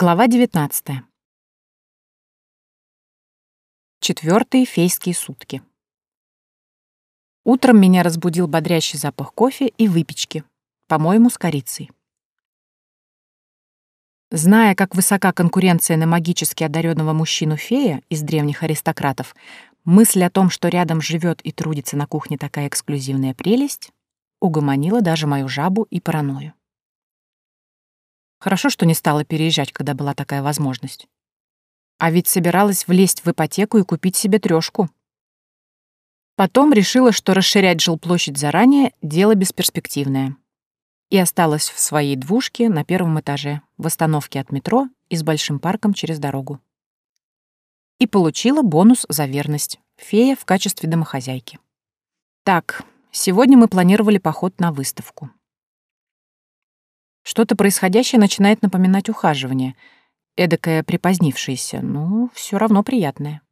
Глава 19. Четвертые фейские сутки. Утром меня разбудил бодрящий запах кофе и выпечки, по-моему, с корицей. Зная, как высока конкуренция на магически одаренного мужчину-фея из древних аристократов, мысль о том, что рядом живет и трудится на кухне такая эксклюзивная прелесть, угомонила даже мою жабу и паранойю. Хорошо, что не стала переезжать, когда была такая возможность. А ведь собиралась влезть в ипотеку и купить себе трёшку. Потом решила, что расширять жилплощадь заранее — дело бесперспективное. И осталась в своей двушке на первом этаже, в остановке от метро и с большим парком через дорогу. И получила бонус за верность — фея в качестве домохозяйки. Так, сегодня мы планировали поход на выставку. Что-то происходящее начинает напоминать ухаживание, эдакое припозднившееся, но все равно приятное.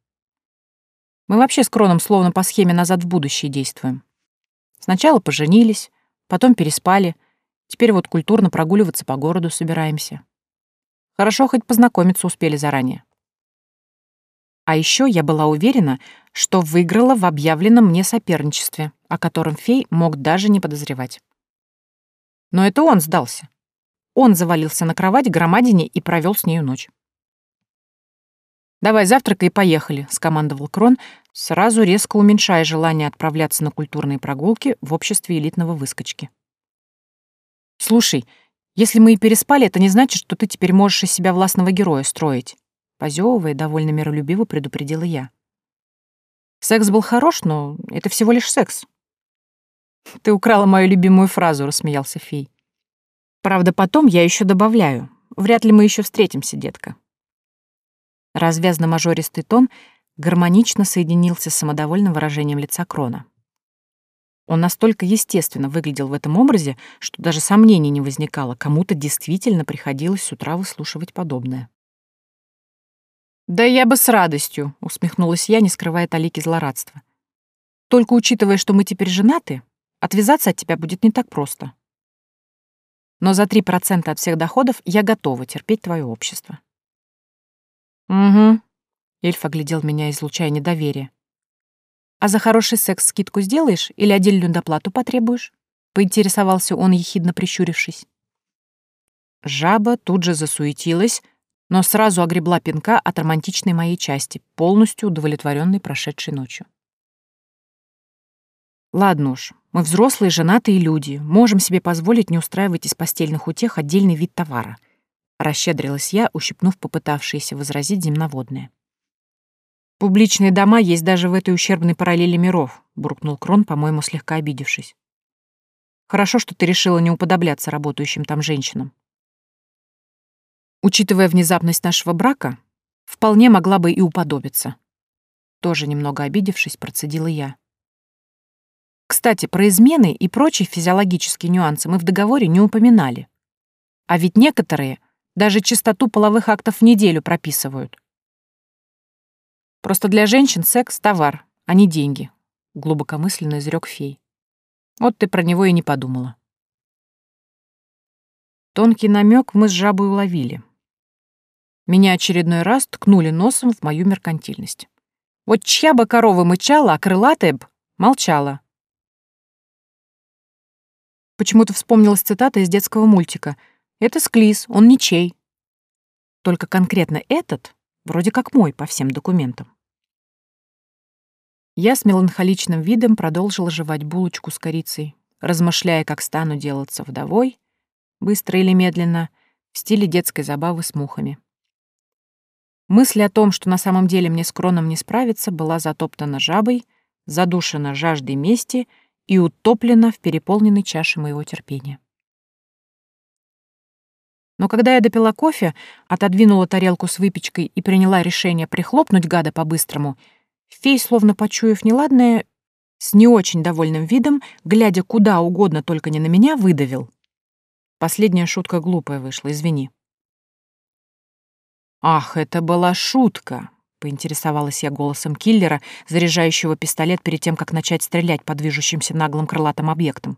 Мы вообще с Кроном словно по схеме «назад в будущее» действуем. Сначала поженились, потом переспали, теперь вот культурно прогуливаться по городу собираемся. Хорошо, хоть познакомиться успели заранее. А еще я была уверена, что выиграла в объявленном мне соперничестве, о котором фей мог даже не подозревать. Но это он сдался. Он завалился на кровать громадине и провел с нею ночь. «Давай завтракай и поехали», — скомандовал Крон, сразу резко уменьшая желание отправляться на культурные прогулки в обществе элитного выскочки. «Слушай, если мы и переспали, это не значит, что ты теперь можешь из себя властного героя строить», — позёвывая, довольно миролюбиво предупредила я. «Секс был хорош, но это всего лишь секс». «Ты украла мою любимую фразу», — рассмеялся фей. Правда, потом я еще добавляю. Вряд ли мы еще встретимся, детка. Развязно-мажористый тон гармонично соединился с самодовольным выражением лица Крона. Он настолько естественно выглядел в этом образе, что даже сомнений не возникало, кому-то действительно приходилось с утра выслушивать подобное. «Да я бы с радостью», — усмехнулась я, не скрывая талики злорадства. «Только учитывая, что мы теперь женаты, отвязаться от тебя будет не так просто но за 3% от всех доходов я готова терпеть твое общество». «Угу», — эльф оглядел меня, излучая недоверие. «А за хороший секс скидку сделаешь или отдельную доплату потребуешь?» — поинтересовался он, ехидно прищурившись. Жаба тут же засуетилась, но сразу огребла пинка от романтичной моей части, полностью удовлетворенной прошедшей ночью. Ладно уж, мы взрослые, женатые люди, можем себе позволить не устраивать из постельных утех отдельный вид товара. Расщедрилась я, ущипнув попытавшиеся возразить земноводное. «Публичные дома есть даже в этой ущербной параллели миров», — буркнул Крон, по-моему, слегка обидевшись. «Хорошо, что ты решила не уподобляться работающим там женщинам. Учитывая внезапность нашего брака, вполне могла бы и уподобиться». Тоже немного обидевшись, процедила я. Кстати, про измены и прочие физиологические нюансы мы в договоре не упоминали. А ведь некоторые даже частоту половых актов в неделю прописывают. Просто для женщин секс — товар, а не деньги, — глубокомысленно изрек фей. Вот ты про него и не подумала. Тонкий намек мы с жабой уловили. Меня очередной раз ткнули носом в мою меркантильность. Вот чья бы корова мычала, а крылатая б молчала. Почему-то вспомнилась цитата из детского мультика. «Это Склиз, он ничей». Только конкретно этот вроде как мой по всем документам. Я с меланхоличным видом продолжила жевать булочку с корицей, размышляя, как стану делаться вдовой, быстро или медленно, в стиле детской забавы с мухами. Мысль о том, что на самом деле мне с Кроном не справиться, была затоптана жабой, задушена жаждой мести — и утоплена в переполненной чаше моего терпения. Но когда я допила кофе, отодвинула тарелку с выпечкой и приняла решение прихлопнуть гада по-быстрому, фей, словно почуяв неладное, с не очень довольным видом, глядя куда угодно, только не на меня, выдавил. Последняя шутка глупая вышла, извини. «Ах, это была шутка!» — поинтересовалась я голосом киллера, заряжающего пистолет перед тем, как начать стрелять по движущимся наглым крылатым объектам.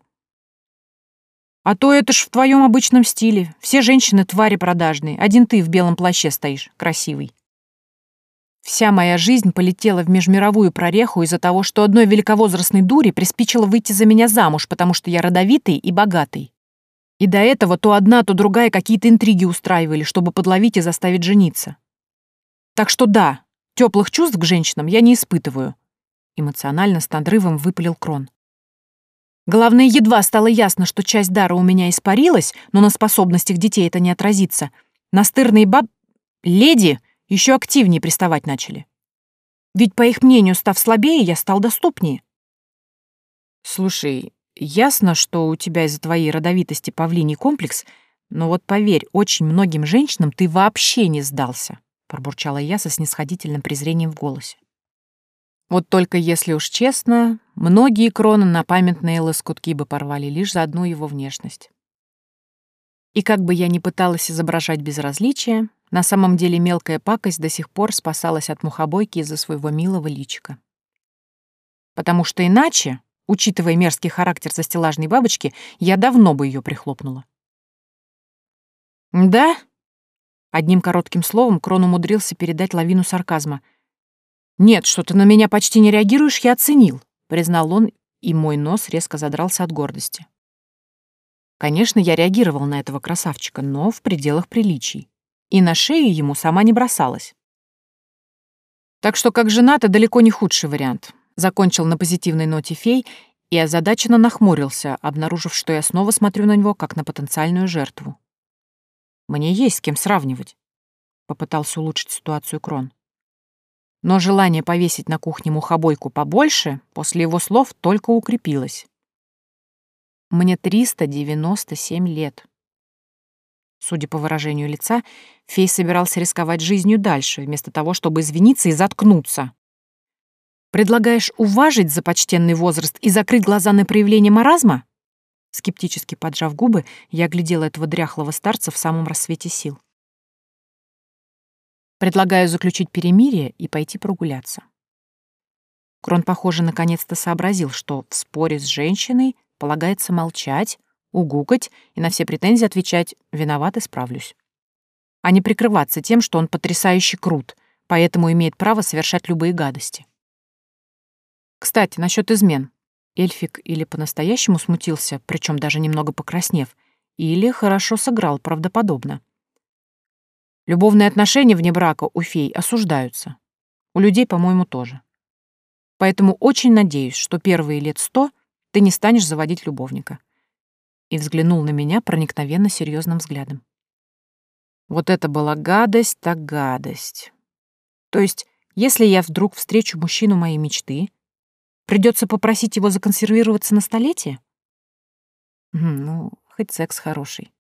А то это ж в твоем обычном стиле. Все женщины твари продажные. Один ты в белом плаще стоишь, красивый. Вся моя жизнь полетела в межмировую прореху из-за того, что одной великовозрастной дури приспичило выйти за меня замуж, потому что я родовитый и богатый. И до этого то одна, то другая какие-то интриги устраивали, чтобы подловить и заставить жениться. Так что да, теплых чувств к женщинам я не испытываю. Эмоционально с надрывом выпалил Крон. Главное, едва стало ясно, что часть дара у меня испарилась, но на способностях детей это не отразится. Настырные баб... леди еще активнее приставать начали. Ведь, по их мнению, став слабее, я стал доступнее. Слушай, ясно, что у тебя из-за твоей родовитости павлиний комплекс, но вот поверь, очень многим женщинам ты вообще не сдался, пробурчала я со снисходительным презрением в голосе. Вот только если уж честно, многие кроны на памятные лоскутки бы порвали лишь за одну его внешность. И как бы я ни пыталась изображать безразличие, на самом деле мелкая пакость до сих пор спасалась от мухобойки из-за своего милого личика. Потому что иначе, учитывая мерзкий характер застеллажной бабочки, я давно бы ее прихлопнула. «Да?» Одним коротким словом Крон умудрился передать лавину сарказма — «Нет, что ты на меня почти не реагируешь, я оценил», — признал он, и мой нос резко задрался от гордости. Конечно, я реагировал на этого красавчика, но в пределах приличий. И на шею ему сама не бросалась. Так что как жена, это далеко не худший вариант. Закончил на позитивной ноте фей и озадаченно нахмурился, обнаружив, что я снова смотрю на него, как на потенциальную жертву. Мне есть с кем сравнивать. Попытался улучшить ситуацию Крон. Но желание повесить на кухне мухобойку побольше после его слов только укрепилось. Мне 397 лет. Судя по выражению лица, фей собирался рисковать жизнью дальше, вместо того, чтобы извиниться и заткнуться. «Предлагаешь уважить за почтенный возраст и закрыть глаза на проявление маразма?» Скептически поджав губы, я глядела этого дряхлого старца в самом рассвете сил. Предлагаю заключить перемирие и пойти прогуляться. Крон, похоже, наконец-то сообразил, что в споре с женщиной полагается молчать, угукать и на все претензии отвечать «виноват и справлюсь». А не прикрываться тем, что он потрясающе крут, поэтому имеет право совершать любые гадости. Кстати, насчет измен. Эльфик или по-настоящему смутился, причем даже немного покраснев, или хорошо сыграл правдоподобно. Любовные отношения вне брака у фей осуждаются. У людей, по-моему, тоже. Поэтому очень надеюсь, что первые лет сто ты не станешь заводить любовника. И взглянул на меня проникновенно серьезным взглядом. Вот это была гадость так гадость. То есть, если я вдруг встречу мужчину моей мечты, придется попросить его законсервироваться на столетие? Ну, хоть секс хороший.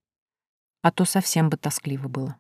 А то совсем бы тоскливо было.